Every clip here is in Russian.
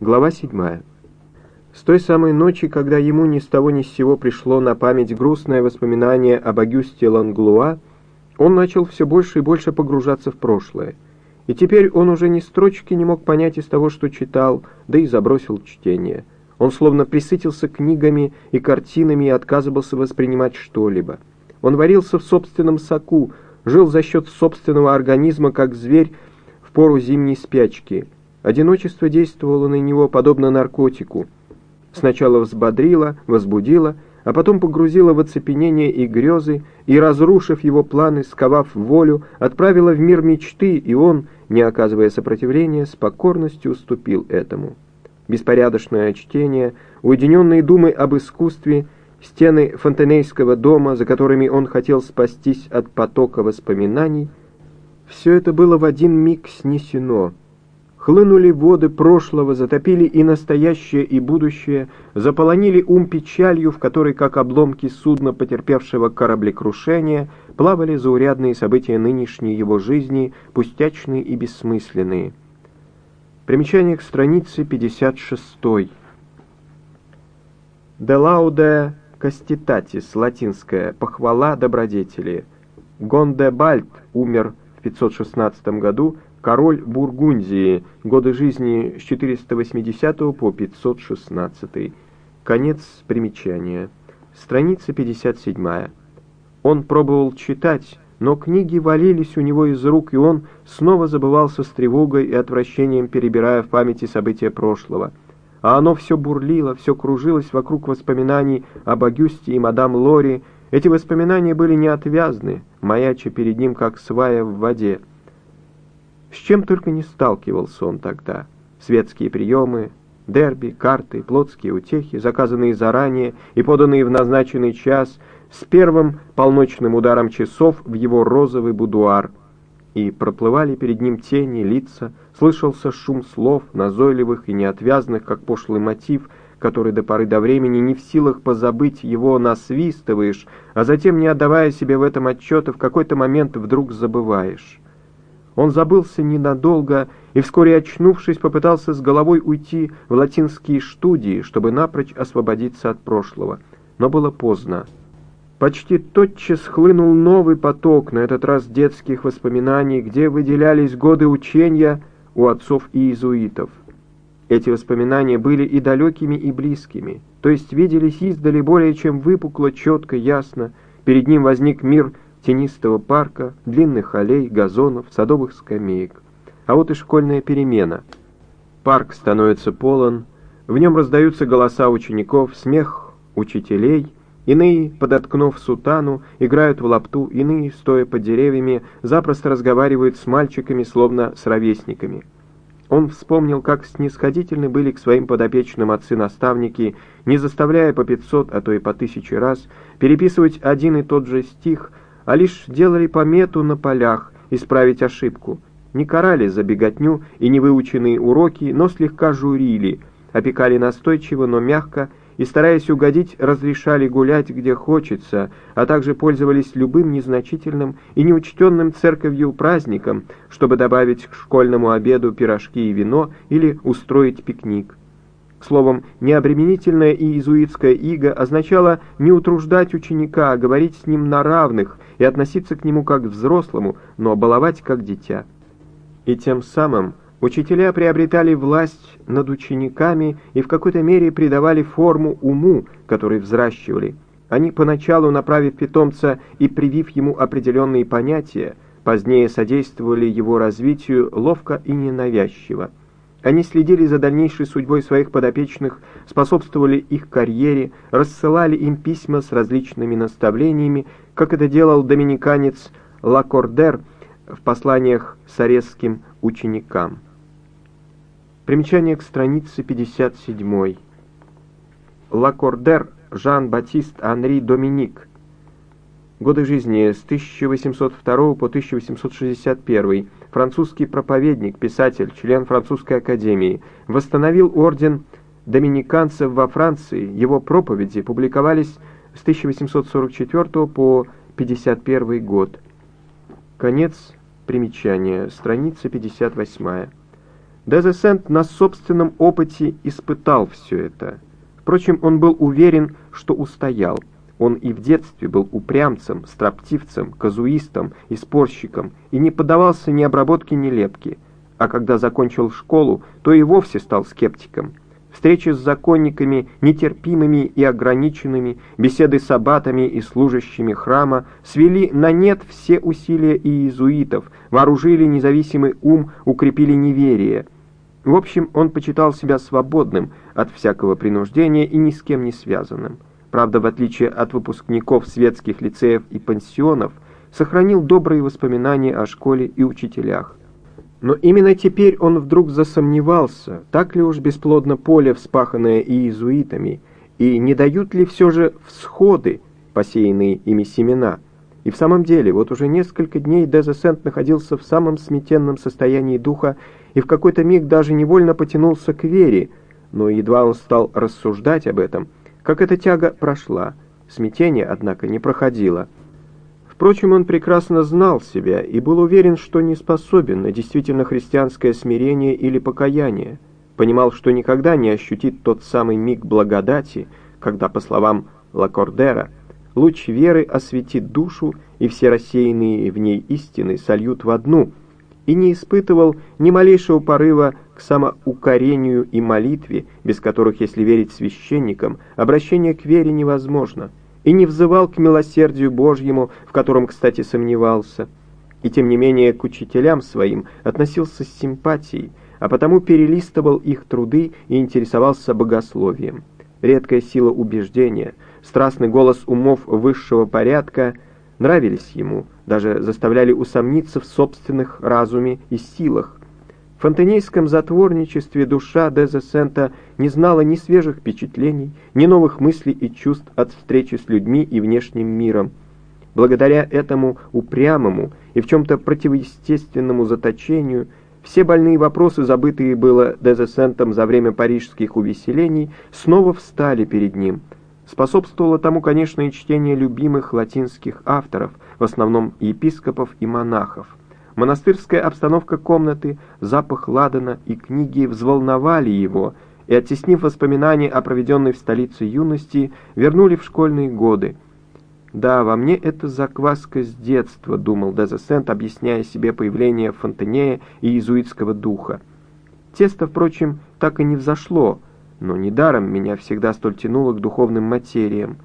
Глава 7. С той самой ночи, когда ему ни с того ни с сего пришло на память грустное воспоминание об Агюсте Ланглуа, он начал все больше и больше погружаться в прошлое. И теперь он уже ни строчки не мог понять из того, что читал, да и забросил чтение. Он словно присытился книгами и картинами и отказывался воспринимать что-либо. Он варился в собственном соку, жил за счет собственного организма, как зверь в пору зимней спячки. Одиночество действовало на него подобно наркотику. Сначала взбодрило, возбудило, а потом погрузила в оцепенение и грезы, и, разрушив его планы, сковав волю, отправила в мир мечты, и он, не оказывая сопротивления, с покорностью уступил этому. Беспорядочное чтение, уединенные думы об искусстве, стены фонтенейского дома, за которыми он хотел спастись от потока воспоминаний, все это было в один миг снесено — Хлынули воды прошлого, затопили и настоящее, и будущее, заполонили ум печалью, в которой, как обломки судна, потерпевшего кораблекрушение, плавали заурядные события нынешней его жизни, пустячные и бессмысленные. Примечание к странице 56. «De laude castitatis» латинское «похвала добродетели». Гондебальд умер в 516 году, король Бургундии, годы жизни с 480 по 516. Конец примечания. Страница 57. Он пробовал читать, но книги валились у него из рук, и он снова забывался с тревогой и отвращением, перебирая в памяти события прошлого. А оно все бурлило, все кружилось вокруг воспоминаний об Агюсте и мадам Лори. Эти воспоминания были неотвязны, маяча перед ним, как свая в воде. С чем только не сталкивался он тогда. Светские приемы, дерби, карты, плотские утехи, заказанные заранее и поданные в назначенный час, с первым полночным ударом часов в его розовый будуар. И проплывали перед ним тени, лица, слышался шум слов, назойливых и неотвязных, как пошлый мотив, который до поры до времени не в силах позабыть его насвистываешь, а затем, не отдавая себе в этом отчета, в какой-то момент вдруг забываешь. Он забылся ненадолго и, вскоре очнувшись, попытался с головой уйти в латинские студии, чтобы напрочь освободиться от прошлого. Но было поздно. Почти тотчас хлынул новый поток, на этот раз детских воспоминаний, где выделялись годы учения у отцов и иезуитов. Эти воспоминания были и далекими, и близкими, то есть виделись издали более чем выпукло, четко, ясно. Перед ним возник мир тенистого парка, длинных аллей, газонов, садовых скамеек. А вот и школьная перемена. Парк становится полон, в нем раздаются голоса учеников, смех учителей, иные, подоткнув сутану, играют в лапту, иные, стоя под деревьями, запросто разговаривают с мальчиками, словно с ровесниками. Он вспомнил, как снисходительны были к своим подопечным отцы-наставники, не заставляя по пятьсот, а то и по тысяче раз, переписывать один и тот же стих – а лишь делали помету на полях исправить ошибку. Не карали за беготню и невыученные уроки, но слегка журили, опекали настойчиво, но мягко, и, стараясь угодить, разрешали гулять где хочется, а также пользовались любым незначительным и неучтенным церковью праздником, чтобы добавить к школьному обеду пирожки и вино или устроить пикник. Словом, необременительная иезуитская ига означала не утруждать ученика, а говорить с ним на равных и относиться к нему как к взрослому, но баловать как дитя. И тем самым учителя приобретали власть над учениками и в какой-то мере придавали форму уму, который взращивали. Они поначалу, направив питомца и привив ему определенные понятия, позднее содействовали его развитию ловко и ненавязчиво. Они следили за дальнейшей судьбой своих подопечных, способствовали их карьере, рассылали им письма с различными наставлениями, как это делал доминиканец Лакордер в посланиях сарезским ученикам. Примечание к странице 57. Лакордер Жан-Батист Анри Доминик. Годы жизни с 1802 по 1861 французский проповедник, писатель, член французской академии, восстановил орден доминиканцев во Франции. Его проповеди публиковались с 1844 по 51 год. Конец примечания, страница 58. Дезесент на собственном опыте испытал все это. Впрочем, он был уверен, что устоял. Он и в детстве был упрямцем, строптивцем, казуистом и спорщиком, и не поддавался ни обработке, ни лепке. А когда закончил школу, то и вовсе стал скептиком. Встречи с законниками, нетерпимыми и ограниченными, беседы с аббатами и служащими храма свели на нет все усилия иезуитов, вооружили независимый ум, укрепили неверие. В общем, он почитал себя свободным от всякого принуждения и ни с кем не связанным. Правда, в отличие от выпускников светских лицеев и пансионов, сохранил добрые воспоминания о школе и учителях. Но именно теперь он вдруг засомневался, так ли уж бесплодно поле, вспаханное иезуитами, и не дают ли все же всходы, посеянные ими семена. И в самом деле, вот уже несколько дней Дезесент находился в самом сметенном состоянии духа и в какой-то миг даже невольно потянулся к вере, но едва он стал рассуждать об этом – как эта тяга прошла, смятение, однако, не проходило. Впрочем, он прекрасно знал себя и был уверен, что не способен на действительно христианское смирение или покаяние, понимал, что никогда не ощутит тот самый миг благодати, когда, по словам Лакордера, луч веры осветит душу, и все рассеянные в ней истины сольют в одну, и не испытывал ни малейшего порыва к самоукорению и молитве, без которых, если верить священникам, обращение к вере невозможно, и не взывал к милосердию Божьему, в котором, кстати, сомневался, и тем не менее к учителям своим относился с симпатией, а потому перелистывал их труды и интересовался богословием. Редкая сила убеждения, страстный голос умов высшего порядка нравились ему, даже заставляли усомниться в собственных разуме и силах, фонтенейском затворничестве душа Дезесента не знала ни свежих впечатлений, ни новых мыслей и чувств от встречи с людьми и внешним миром. Благодаря этому упрямому и в чем-то противоестественному заточению все больные вопросы, забытые было Дезесентом за время парижских увеселений, снова встали перед ним. Способствовало тому, конечно, и чтение любимых латинских авторов, в основном епископов и монахов. Монастырская обстановка комнаты, запах ладана и книги взволновали его, и, оттеснив воспоминания о проведенной в столице юности, вернули в школьные годы. «Да, во мне это закваска с детства», — думал Дезесент, объясняя себе появление Фонтенея и иезуитского духа. Тесто, впрочем, так и не взошло, но недаром меня всегда столь тянуло к духовным материям.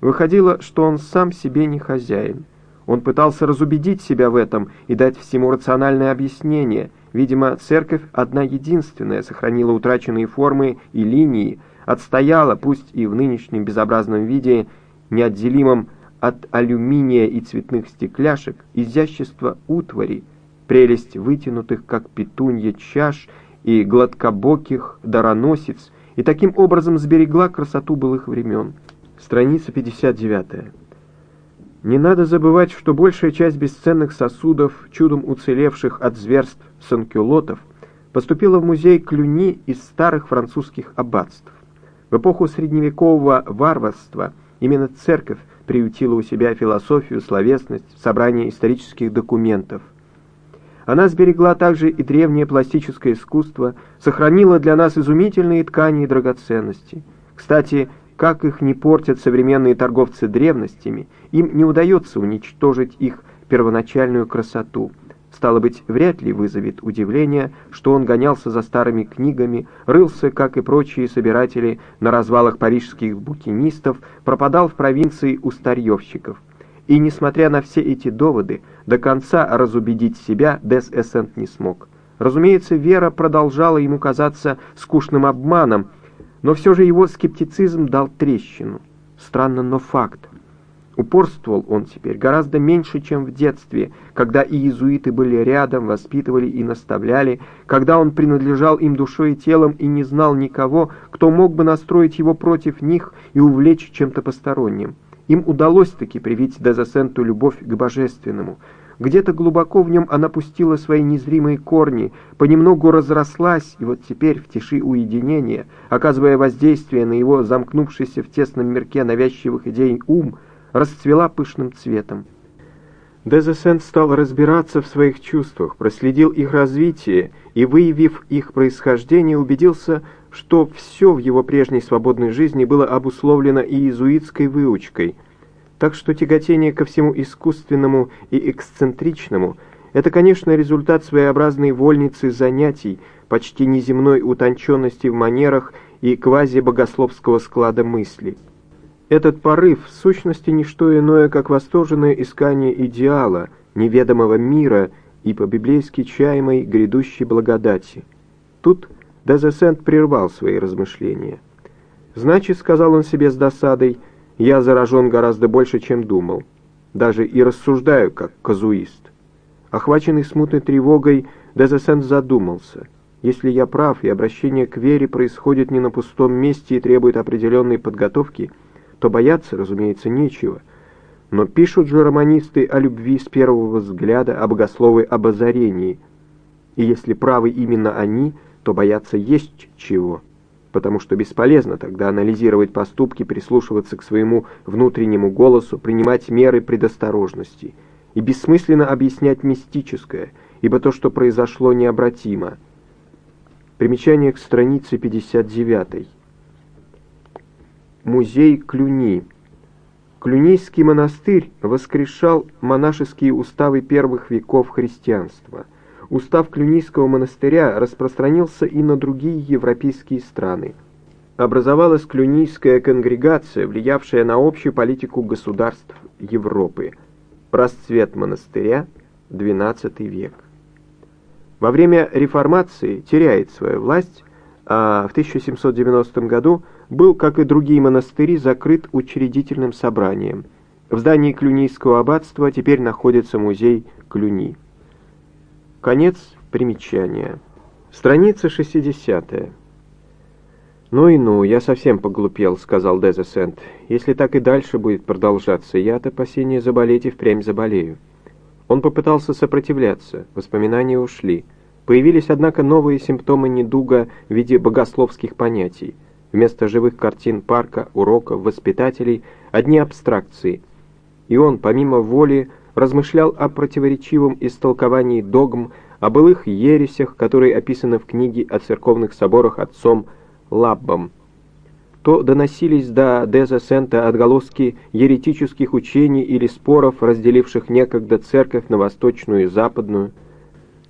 Выходило, что он сам себе не хозяин. Он пытался разубедить себя в этом и дать всему рациональное объяснение. Видимо, церковь одна единственная сохранила утраченные формы и линии, отстояла, пусть и в нынешнем безобразном виде, неотделимом от алюминия и цветных стекляшек, изящество утвари, прелесть вытянутых, как петунья, чаш и гладкобоких дароносиц, и таким образом сберегла красоту былых времен. Страница 59. Не надо забывать, что большая часть бесценных сосудов, чудом уцелевших от зверств санкюлотов, поступила в музей Клюни из старых французских аббатств. В эпоху средневекового варварства именно церковь приютила у себя философию, словесность, собрание исторических документов. Она сберегла также и древнее пластическое искусство, сохранила для нас изумительные ткани и драгоценности. Кстати, как их не портят современные торговцы древностями, им не удается уничтожить их первоначальную красоту. Стало быть, вряд ли вызовет удивление, что он гонялся за старыми книгами, рылся, как и прочие собиратели, на развалах парижских букинистов, пропадал в провинции у старьевщиков. И, несмотря на все эти доводы, до конца разубедить себя Дес Эссент не смог. Разумеется, вера продолжала ему казаться скучным обманом, но все же его скептицизм дал трещину. Странно, но факт. Упорствовал он теперь гораздо меньше, чем в детстве, когда иезуиты были рядом, воспитывали и наставляли, когда он принадлежал им душой и телом и не знал никого, кто мог бы настроить его против них и увлечь чем-то посторонним. Им удалось таки привить Дезесенту любовь к божественному, где-то глубоко в нем она пустила свои незримые корни, понемногу разрослась, и вот теперь в тиши уединения, оказывая воздействие на его замкнувшийся в тесном мирке навязчивых идей ум, расцвела пышным цветом. Дезесент стал разбираться в своих чувствах, проследил их развитие и, выявив их происхождение, убедился, что все в его прежней свободной жизни было обусловлено иезуитской выучкой, так что тяготение ко всему искусственному и эксцентричному – это, конечно, результат своеобразной вольницы занятий, почти неземной утонченности в манерах и квази-богословского склада мысли. Этот порыв в сущности не что иное, как восторженное искание идеала, неведомого мира и по-библейски чаемой грядущей благодати. Тут Дезесент прервал свои размышления. «Значит, — сказал он себе с досадой, — я заражен гораздо больше, чем думал. Даже и рассуждаю, как казуист». Охваченный смутной тревогой, Дезесент задумался. Если я прав, и обращение к вере происходит не на пустом месте и требует определенной подготовки, то бояться, разумеется, нечего. Но пишут же романисты о любви с первого взгляда, о богословы об озарении. И если правы именно они — то бояться есть чего, потому что бесполезно тогда анализировать поступки, прислушиваться к своему внутреннему голосу, принимать меры предосторожности. И бессмысленно объяснять мистическое, ибо то, что произошло, необратимо. Примечание к странице 59. Музей Клюни. Клюнийский монастырь воскрешал монашеские уставы первых веков христианства – устав Клюнийского монастыря распространился и на другие европейские страны. Образовалась Клюнийская конгрегация, влиявшая на общую политику государств Европы. Расцвет монастыря – XII век. Во время реформации теряет свою власть, а в 1790 году был, как и другие монастыри, закрыт учредительным собранием. В здании Клюнийского аббатства теперь находится музей Клюни. Конец примечания. Страница 60. «Ну и ну, я совсем поглупел», — сказал Дезесент. «Если так и дальше будет продолжаться, я от опасения заболеть и впрямь заболею». Он попытался сопротивляться, воспоминания ушли. Появились, однако, новые симптомы недуга в виде богословских понятий. Вместо живых картин парка, уроков, воспитателей — одни абстракции. И он, помимо воли, размышлял о противоречивом истолковании догм, о былых ересях, которые описаны в книге о церковных соборах отцом Лаббом. То доносились до Деза Сента отголоски еретических учений или споров, разделивших некогда церковь на восточную и западную,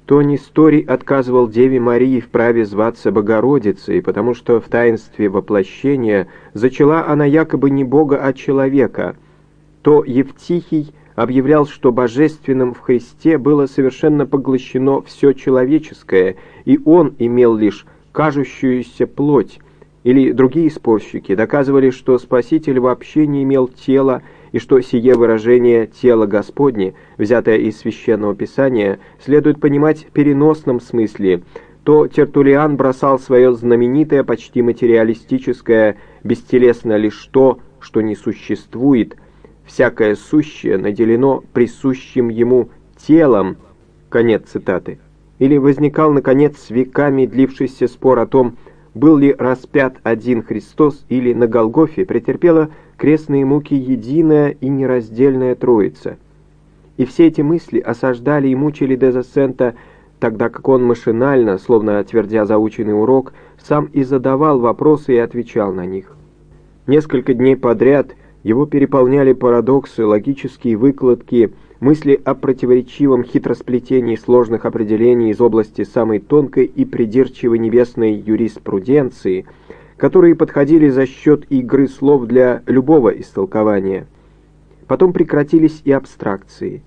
то Несторий отказывал Деве Марии в праве зваться Богородицей, потому что в таинстве воплощения зачала она якобы не Бога, а человека, то Евтихий объявлял, что божественным в Христе было совершенно поглощено все человеческое, и он имел лишь кажущуюся плоть, или другие спорщики доказывали, что Спаситель вообще не имел тела, и что сие выражение «тело Господне», взятое из Священного Писания, следует понимать в переносном смысле, то Тертулиан бросал свое знаменитое, почти материалистическое «бестелесно лишь то, что не существует», всякое сущее наделено присущим ему телом, конец цитаты. Или возникал, наконец, с веками длившийся спор о том, был ли распят один Христос или на Голгофе претерпела крестные муки единая и нераздельная Троица. И все эти мысли осаждали и мучили Дезасента, тогда как он машинально, словно твердя заученный урок, сам и задавал вопросы и отвечал на них. Несколько дней подряд – его переполняли парадоксы, логические выкладки, мысли о противоречивом хитросплетении сложных определений из области самой тонкой и придирчивой небесной юриспруденции, которые подходили за счет игры слов для любого истолкования. Потом прекратились и абстракции,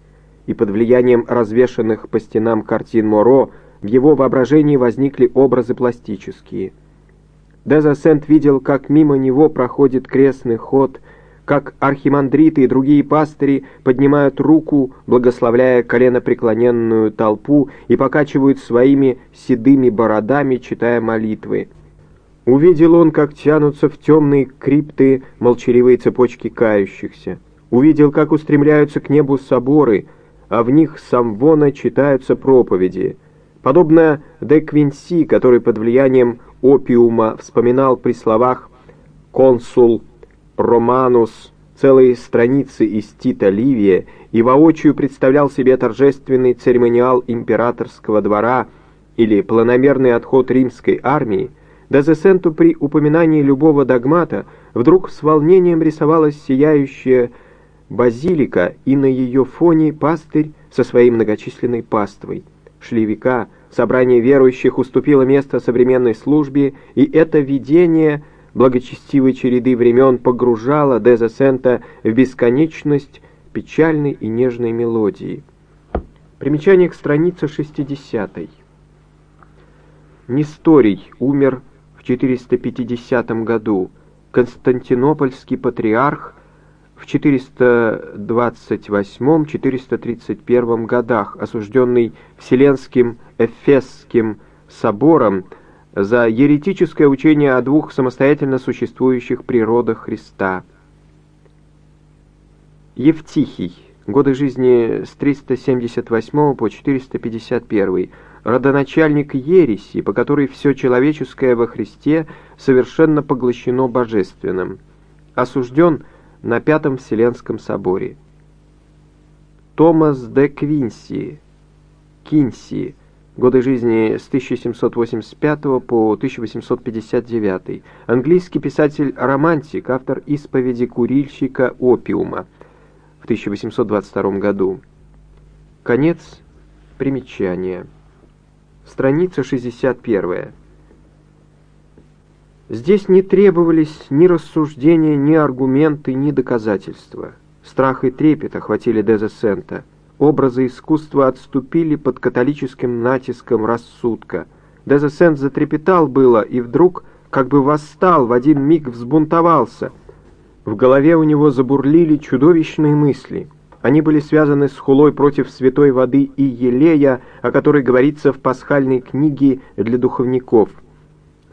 и под влиянием развешанных по стенам картин Моро в его воображении возникли образы пластические. Дезасент видел, как мимо него проходит крестный ход – как архимандриты и другие пастыри поднимают руку, благословляя коленопреклоненную толпу и покачивают своими седыми бородами, читая молитвы. Увидел он, как тянутся в темные крипты молчаливые цепочки кающихся. Увидел, как устремляются к небу соборы, а в них самвона читаются проповеди. Подобно де Квинси, который под влиянием опиума вспоминал при словах «консул Романус целые страницы из Тита Ливия и воочию представлял себе торжественный церемониал императорского двора или планомерный отход римской армии, Дезесенту при упоминании любого догмата вдруг с волнением рисовалась сияющая базилика и на ее фоне пастырь со своей многочисленной паствой. Шли века, собрание верующих уступило место современной службе, и это видение благочестивой череды времен погружало Деза Сента в бесконечность печальной и нежной мелодии. Примечание к странице 60. Несторий умер в 450 году. Константинопольский патриарх в 428-431 годах, осужденный Вселенским Эфесским собором за еретическое учение о двух самостоятельно существующих природах Христа. Евтихий. Годы жизни с 378 по 451. Родоначальник ереси, по которой все человеческое во Христе совершенно поглощено божественным. Осужден на Пятом Вселенском соборе. Томас де Квинси, Кинси, годы жизни с 1785 по 1859, английский писатель-романтик, автор исповеди курильщика опиума в 1822 году. Конец примечания. Страница 61. Здесь не требовались ни рассуждения, ни аргументы, ни доказательства. Страх и трепет охватили Дезесента. Образы искусства отступили под католическим натиском рассудка. Дезесент затрепетал было и вдруг, как бы восстал, в один миг взбунтовался. В голове у него забурлили чудовищные мысли. Они были связаны с хулой против святой воды и елея, о которой говорится в пасхальной книге для духовников –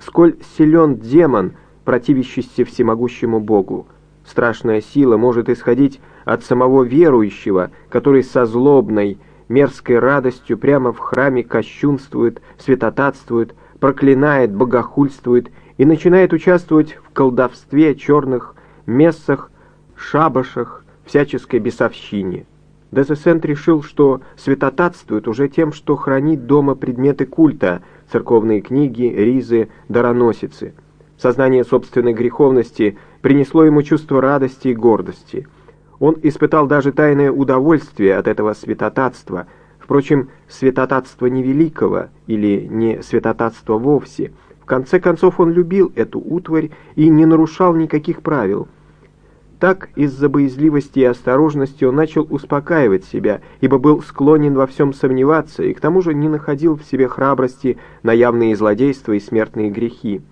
Сколь силен демон, противящийся всемогущему Богу. Страшная сила может исходить от самого верующего, который со злобной, мерзкой радостью прямо в храме кощунствует, святотатствует, проклинает, богохульствует и начинает участвовать в колдовстве, черных мессах, шабашах, всяческой бесовщине. Дезесент решил, что святотатствует уже тем, что хранит дома предметы культа – церковные книги, ризы, дароносицы. Сознание собственной греховности принесло ему чувство радости и гордости. Он испытал даже тайное удовольствие от этого святотатства, впрочем, святотатства невеликого или не святотатства вовсе. В конце концов он любил эту утварь и не нарушал никаких правил – так, из-за боязливости и осторожности он начал успокаивать себя, ибо был склонен во всем сомневаться и к тому же не находил в себе храбрости на явные злодейства и смертные грехи.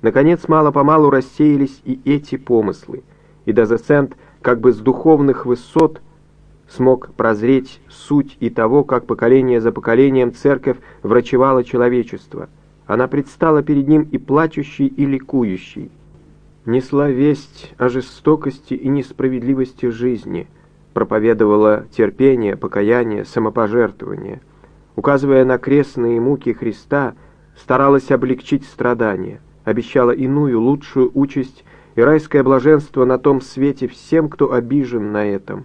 Наконец, мало-помалу рассеялись и эти помыслы, и Дезесент как бы с духовных высот смог прозреть суть и того, как поколение за поколением церковь врачевала человечество. Она предстала перед ним и плачущей, и ликующей несла весть о жестокости и несправедливости жизни, проповедовала терпение, покаяние, самопожертвование. Указывая на крестные муки Христа, старалась облегчить страдания, обещала иную, лучшую участь и райское блаженство на том свете всем, кто обижен на этом,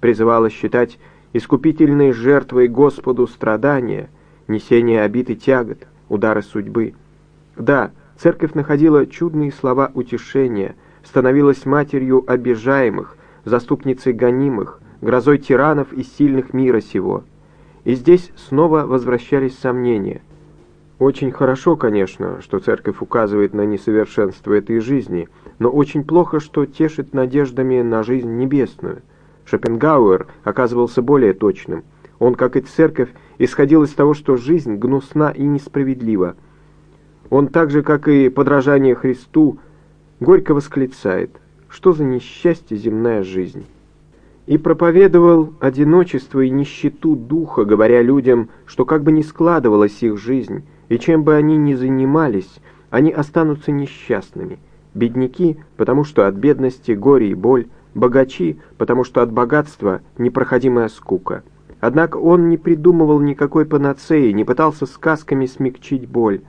призывала считать искупительной жертвой Господу страдания, несение обид и тягот, удары судьбы. Да, Церковь находила чудные слова утешения, становилась матерью обижаемых, заступницей гонимых, грозой тиранов и сильных мира сего. И здесь снова возвращались сомнения. Очень хорошо, конечно, что церковь указывает на несовершенство этой жизни, но очень плохо, что тешит надеждами на жизнь небесную. Шопенгауэр оказывался более точным. Он, как и церковь, исходил из того, что жизнь гнусна и несправедлива, он так же, как и подражание Христу, горько восклицает, что за несчастье земная жизнь. И проповедовал одиночество и нищету духа, говоря людям, что как бы ни складывалась их жизнь, и чем бы они ни занимались, они останутся несчастными. Бедняки, потому что от бедности горе и боль, богачи, потому что от богатства непроходимая скука. Однако он не придумывал никакой панацеи, не пытался сказками смягчить боль.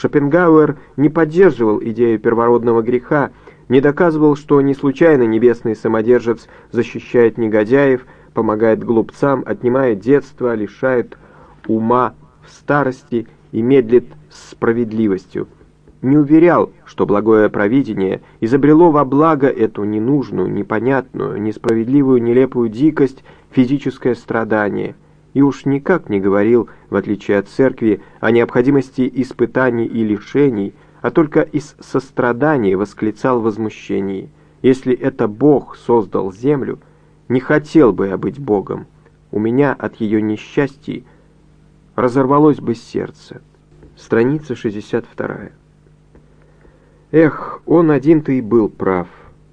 Шопенгауэр не поддерживал идею первородного греха, не доказывал, что не случайно небесный самодержец защищает негодяев, помогает глупцам, отнимает детство, лишает ума в старости и медлит справедливостью. Не уверял, что благое провидение изобрело во благо эту ненужную, непонятную, несправедливую, нелепую дикость, физическое страдание, и уж никак не говорил, в отличие от церкви, о необходимости испытаний и лишений, а только из сострадания восклицал возмущение. Если это Бог создал землю, не хотел бы я быть Богом. У меня от ее несчастья разорвалось бы сердце. Страница 62. Эх, он один-то и был прав.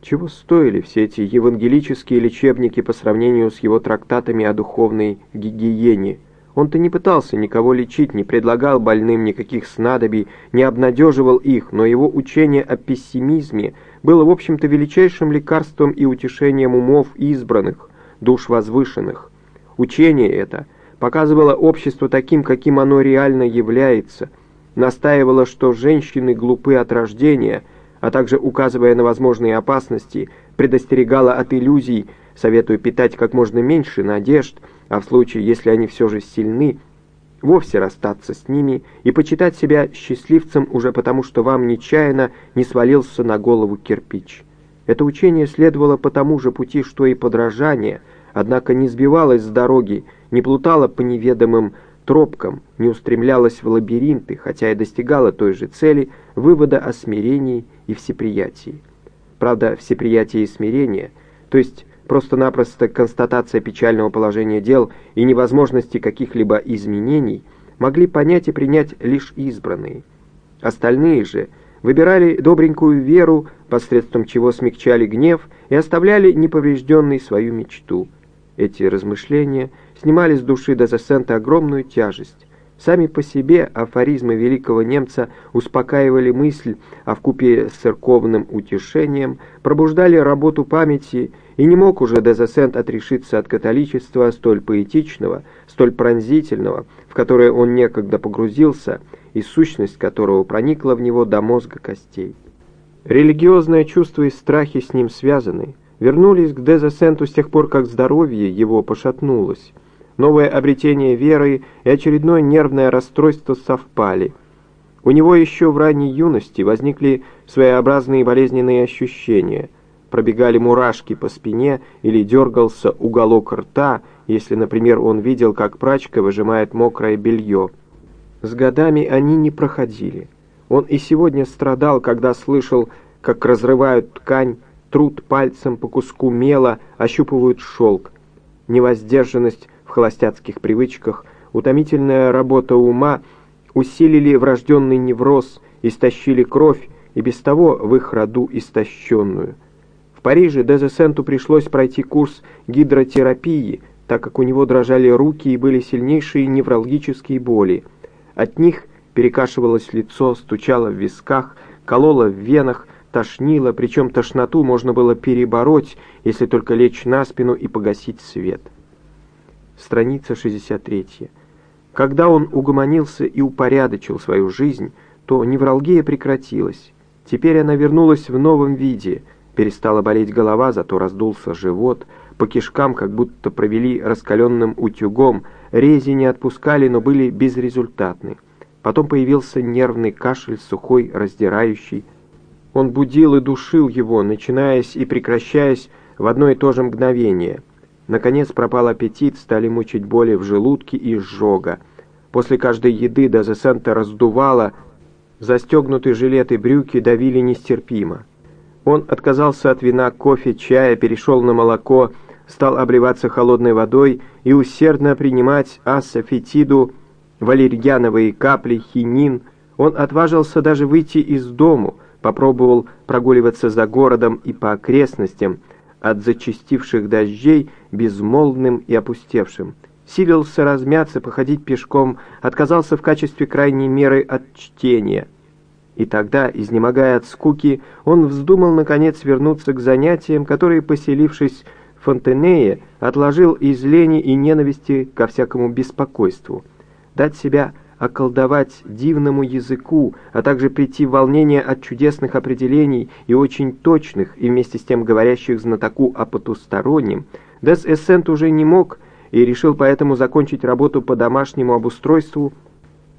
Чего стоили все эти евангелические лечебники по сравнению с его трактатами о духовной гигиене? Он-то не пытался никого лечить, не предлагал больным никаких снадобий, не обнадеживал их, но его учение о пессимизме было, в общем-то, величайшим лекарством и утешением умов избранных, душ возвышенных. Учение это показывало общество таким, каким оно реально является, настаивало, что женщины глупы от рождения – а также, указывая на возможные опасности, предостерегала от иллюзий, советуя питать как можно меньше надежд, а в случае, если они все же сильны, вовсе расстаться с ними и почитать себя счастливцем уже потому, что вам нечаянно не свалился на голову кирпич. Это учение следовало по тому же пути, что и подражание, однако не сбивалось с дороги, не плутало по неведомым тропкам, не устремлялась в лабиринты, хотя и достигала той же цели вывода о смирении и всеприятии. Правда, всеприятие и смирение, то есть просто-напросто констатация печального положения дел и невозможности каких-либо изменений, могли понять и принять лишь избранные. Остальные же выбирали добренькую веру, посредством чего смягчали гнев и оставляли неповрежденной свою мечту. Эти размышления – снимали с души Дезесента огромную тяжесть. Сами по себе афоризмы великого немца успокаивали мысль, а вкупе с церковным утешением пробуждали работу памяти, и не мог уже Дезесент отрешиться от католичества столь поэтичного, столь пронзительного, в которое он некогда погрузился, и сущность которого проникла в него до мозга костей. Религиозное чувство и страхи с ним связаны, вернулись к Дезесенту с тех пор, как здоровье его пошатнулось. Новое обретение веры и очередное нервное расстройство совпали. У него еще в ранней юности возникли своеобразные болезненные ощущения. Пробегали мурашки по спине или дергался уголок рта, если, например, он видел, как прачка выжимает мокрое белье. С годами они не проходили. Он и сегодня страдал, когда слышал, как разрывают ткань, труд пальцем по куску мела, ощупывают шелк. Невоздержанность в холостяцких привычках, утомительная работа ума усилили врожденный невроз, истощили кровь, и без того в их роду истощенную. В Париже Дезесенту пришлось пройти курс гидротерапии, так как у него дрожали руки и были сильнейшие неврологические боли. От них перекашивалось лицо, стучало в висках, кололо в венах, тошнило, причем тошноту можно было перебороть, если только лечь на спину и погасить свет страница 63. Когда он угомонился и упорядочил свою жизнь, то невралгия прекратилась. Теперь она вернулась в новом виде. Перестала болеть голова, зато раздулся живот. По кишкам как будто провели раскаленным утюгом. Рези не отпускали, но были безрезультатны. Потом появился нервный кашель, сухой, раздирающий. Он будил и душил его, начинаясь и прекращаясь в одно и то же мгновение – Наконец пропал аппетит, стали мучить боли в желудке и изжога. После каждой еды Дезесента раздувало, застегнутые жилеты и брюки давили нестерпимо. Он отказался от вина, кофе, чая, перешел на молоко, стал обливаться холодной водой и усердно принимать ассофетиду, валерьяновые капли, хинин. Он отважился даже выйти из дому, попробовал прогуливаться за городом и по окрестностям – от зачастивших дождей безмолвным и опустевшим. Силился размяться, походить пешком, отказался в качестве крайней меры от чтения. И тогда, изнемогая от скуки, он вздумал наконец вернуться к занятиям, которые, поселившись в Фонтенее, отложил из лени и ненависти ко всякому беспокойству. Дать себя околдовать дивному языку, а также прийти в волнение от чудесных определений и очень точных, и вместе с тем говорящих знатоку о потустороннем, Дес Эссент уже не мог и решил поэтому закончить работу по домашнему обустройству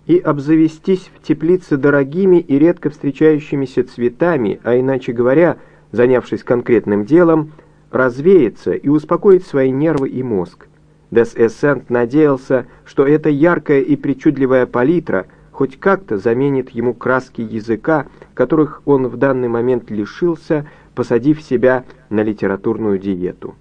и обзавестись в теплице дорогими и редко встречающимися цветами, а иначе говоря, занявшись конкретным делом, развеяться и успокоить свои нервы и мозг. Дес Эссент надеялся, что эта яркая и причудливая палитра хоть как-то заменит ему краски языка, которых он в данный момент лишился, посадив себя на литературную диету.